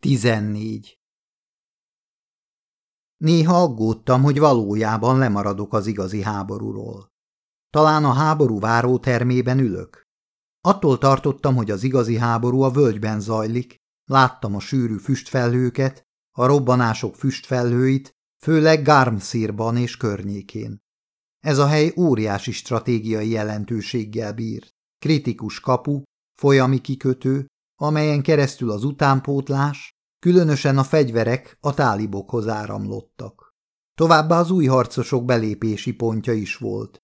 14. Néha aggódtam, hogy valójában lemaradok az igazi háborúról. Talán a háború várótermében ülök. Attól tartottam, hogy az igazi háború a völgyben zajlik, láttam a sűrű füstfelhőket, a robbanások füstfelhőit, főleg Garmszírban és környékén. Ez a hely óriási stratégiai jelentőséggel bír. Kritikus kapu, folyami kikötő, amelyen keresztül az utánpótlás, különösen a fegyverek a tálibokhoz áramlottak. Továbbá az új harcosok belépési pontja is volt.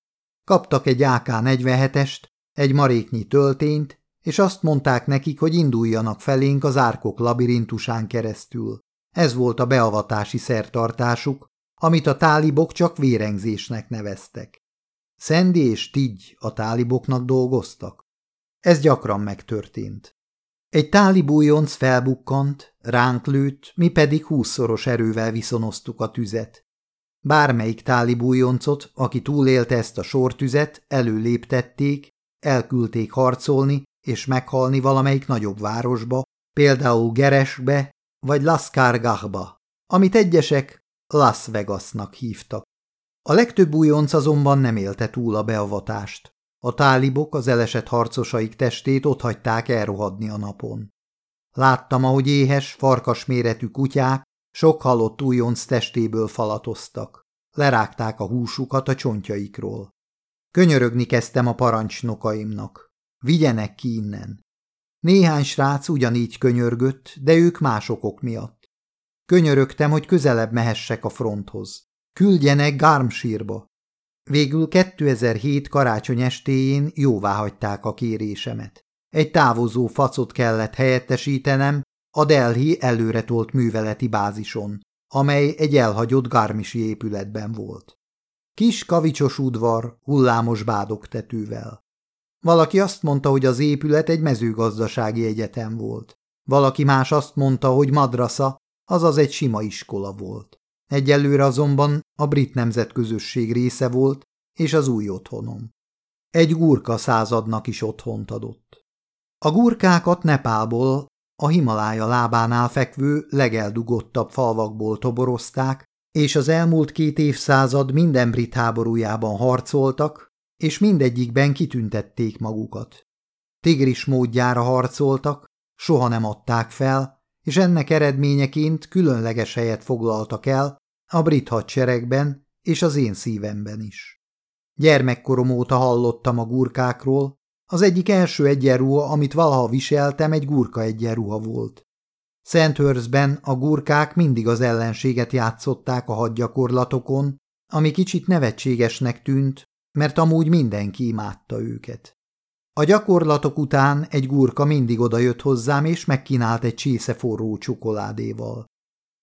Kaptak egy AK-47-est, egy maréknyi töltényt, és azt mondták nekik, hogy induljanak felénk az árkok labirintusán keresztül. Ez volt a beavatási szertartásuk, amit a tálibok csak vérengzésnek neveztek. Szendi és Tigy a táliboknak dolgoztak. Ez gyakran megtörtént. Egy tálibújonc felbukkant, ránk lőtt, mi pedig húszszoros erővel viszonoztuk a tüzet. Bármelyik tálibújoncot, aki túlélte ezt a sortüzet, előléptették, elküldték harcolni és meghalni valamelyik nagyobb városba, például Geresbe vagy Laskargahba, amit egyesek Las Vegasnak hívtak. A legtöbb újonc azonban nem élte túl a beavatást. A tálibok az elesett harcosaik testét otthagyták elrohadni a napon. Láttam, ahogy éhes, farkas méretű kutyák sok halott újonc testéből falatoztak. Lerágták a húsukat a csontjaikról. Könyörögni kezdtem a parancsnokaimnak. Vigyenek ki innen. Néhány srác ugyanígy könyörgött, de ők más okok miatt. Könyörögtem, hogy közelebb mehessek a fronthoz. Küldjenek Garmsírba. Végül 2007 karácsony estéjén jóvá hagyták a kérésemet. Egy távozó facot kellett helyettesítenem a Delhi előretolt műveleti bázison, amely egy elhagyott garmisi épületben volt. Kis kavicsos udvar, hullámos bádogtetővel. Valaki azt mondta, hogy az épület egy mezőgazdasági egyetem volt. Valaki más azt mondta, hogy madrasa, azaz egy sima iskola volt. Egyelőre azonban a brit nemzetközösség része volt, és az új otthonom. Egy gurka századnak is otthont adott. A gurkákat Nepálból, a Himalája lábánál fekvő legeldugottabb falvakból toborozták, és az elmúlt két évszázad minden brit háborújában harcoltak, és mindegyikben kitüntették magukat. Tigris módjára harcoltak, soha nem adták fel, és ennek eredményeként különleges helyet foglaltak el a brit hadseregben és az én szívemben is. Gyermekkorom óta hallottam a gurkákról, az egyik első egyenruha, amit valaha viseltem, egy gurka egyenruha volt. Szenthörzben a gurkák mindig az ellenséget játszották a hadgyakorlatokon, ami kicsit nevetségesnek tűnt, mert amúgy mindenki imádta őket. A gyakorlatok után egy gurka mindig odajött hozzám, és megkínált egy csésze forró csokoládéval.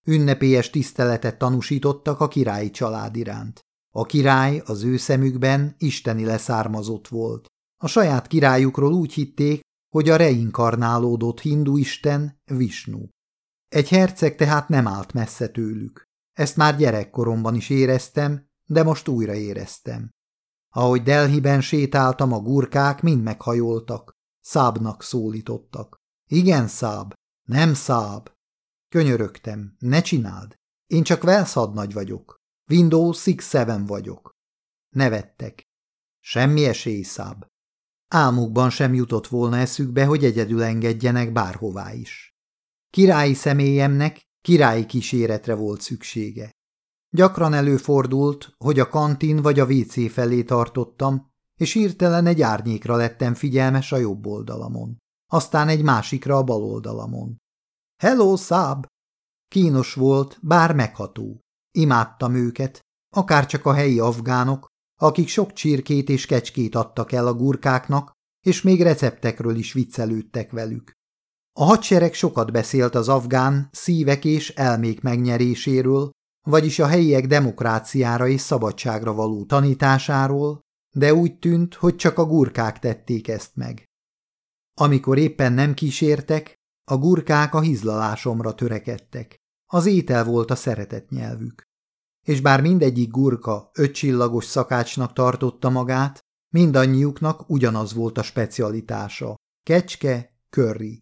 Ünnepélyes tiszteletet tanúsítottak a királyi család iránt. A király az ő szemükben isteni leszármazott volt. A saját királyukról úgy hitték, hogy a reinkarnálódott hindu isten Visnu. Egy herceg tehát nem állt messze tőlük. Ezt már gyerekkoromban is éreztem, de most újra éreztem. Ahogy Delhiben sétáltam, a gurkák mind meghajoltak. Szábnak szólítottak. Igen, száb, nem száb. Könyörögtem, ne csináld. Én csak velszadnagy vagyok. Windows 6-7 vagyok. Nevettek. Semmi esély, száb. Álmukban sem jutott volna eszükbe, hogy egyedül engedjenek bárhová is. Királyi személyemnek királyi kíséretre volt szüksége. Gyakran előfordult, hogy a kantin vagy a WC felé tartottam, és hirtelen egy árnyékra lettem figyelmes a jobb oldalamon, aztán egy másikra a bal oldalamon. Hello, száb! Kínos volt, bár megható. Imádtam őket, akár csak a helyi afgánok, akik sok csirkét és kecskét adtak el a gurkáknak, és még receptekről is viccelődtek velük. A hadsereg sokat beszélt az afgán szívek és elmék megnyeréséről, vagyis a helyiek demokráciára és szabadságra való tanításáról, de úgy tűnt, hogy csak a gurkák tették ezt meg. Amikor éppen nem kísértek, a gurkák a hizlalásomra törekedtek. Az étel volt a szeretett nyelvük. És bár mindegyik gurka ötcsillagos szakácsnak tartotta magát, mindannyiuknak ugyanaz volt a specialitása – kecske, curry.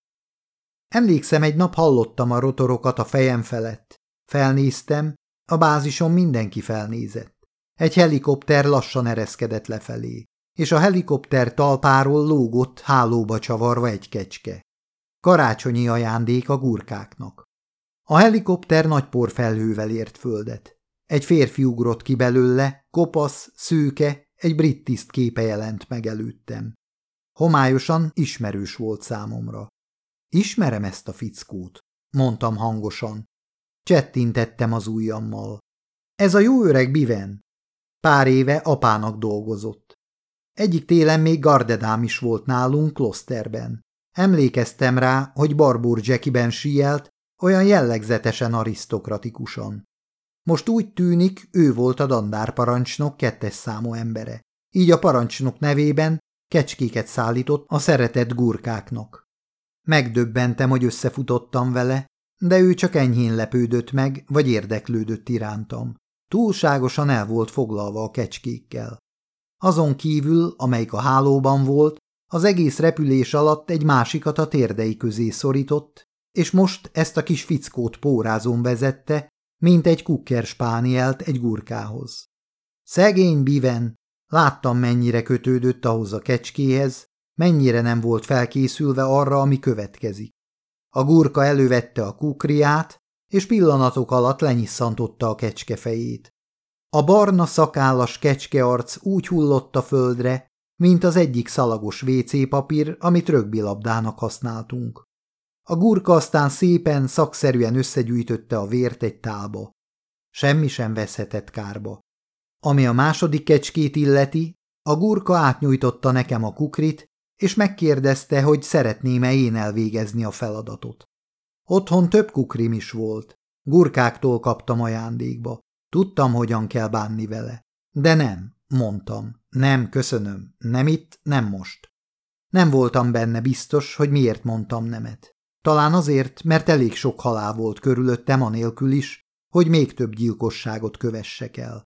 Emlékszem, egy nap hallottam a rotorokat a fejem felett. Felnéztem, a bázison mindenki felnézett. Egy helikopter lassan ereszkedett lefelé, és a helikopter talpáról lógott hálóba csavarva egy kecske. Karácsonyi ajándék a gurkáknak. A helikopter nagy porfelhővel ért földet. Egy férfi ugrott ki belőle, kopasz, szőke, egy brit tiszt képe jelent meg előttem. Homályosan ismerős volt számomra. Ismerem ezt a fickót, mondtam hangosan. Csettintettem az ujjammal. Ez a jó öreg Biven. Pár éve apának dolgozott. Egyik télen még gardedám is volt nálunk Kloszterben. Emlékeztem rá, hogy Barbur Jackiben síelt, olyan jellegzetesen arisztokratikusan. Most úgy tűnik, ő volt a dandárparancsnok kettes számú embere. Így a parancsnok nevében kecskéket szállított a szeretett gurkáknak. Megdöbbentem, hogy összefutottam vele, de ő csak enyhén lepődött meg, vagy érdeklődött irántam. Túlságosan el volt foglalva a kecskékkel. Azon kívül, amelyik a hálóban volt, az egész repülés alatt egy másikat a térdei közé szorított, és most ezt a kis fickót pórázón vezette, mint egy kukker spánielt egy gurkához. Szegény Biven, láttam mennyire kötődött ahhoz a kecskéhez, mennyire nem volt felkészülve arra, ami következik. A gurka elővette a kukriát, és pillanatok alatt lenyisszantotta a kecske fejét. A barna szakállas kecskearc úgy hullott a földre, mint az egyik szalagos WC papír, amit rögbilabdának használtunk. A gurka aztán szépen, szakszerűen összegyűjtötte a vért egy tálba. Semmi sem veszhetett kárba. Ami a második kecskét illeti, a gurka átnyújtotta nekem a kukrit, és megkérdezte, hogy szeretném-e én elvégezni a feladatot. Otthon több kukrim is volt. Gurkáktól kaptam ajándékba. Tudtam, hogyan kell bánni vele. De nem, mondtam. Nem, köszönöm. Nem itt, nem most. Nem voltam benne biztos, hogy miért mondtam nemet. Talán azért, mert elég sok halál volt körülöttem anélkül is, hogy még több gyilkosságot kövessek el.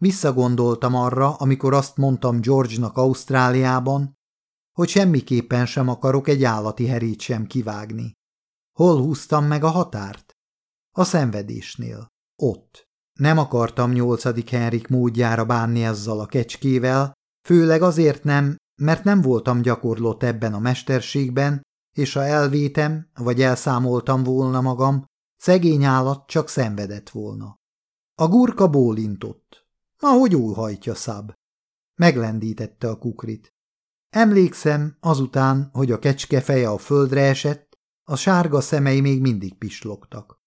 Visszagondoltam arra, amikor azt mondtam George-nak Ausztráliában, hogy semmiképpen sem akarok egy állati herét sem kivágni. Hol húztam meg a határt? A szenvedésnél. Ott. Nem akartam nyolcadik Henrik módjára bánni ezzel a kecskével, főleg azért nem, mert nem voltam gyakorlott ebben a mesterségben, és ha elvétem, vagy elszámoltam volna magam, szegény állat csak szenvedett volna. A gurka bólintott. Ahogy hajtja szab. Meglendítette a kukrit. Emlékszem, azután, hogy a kecske feje a földre esett, a sárga szemei még mindig pislogtak.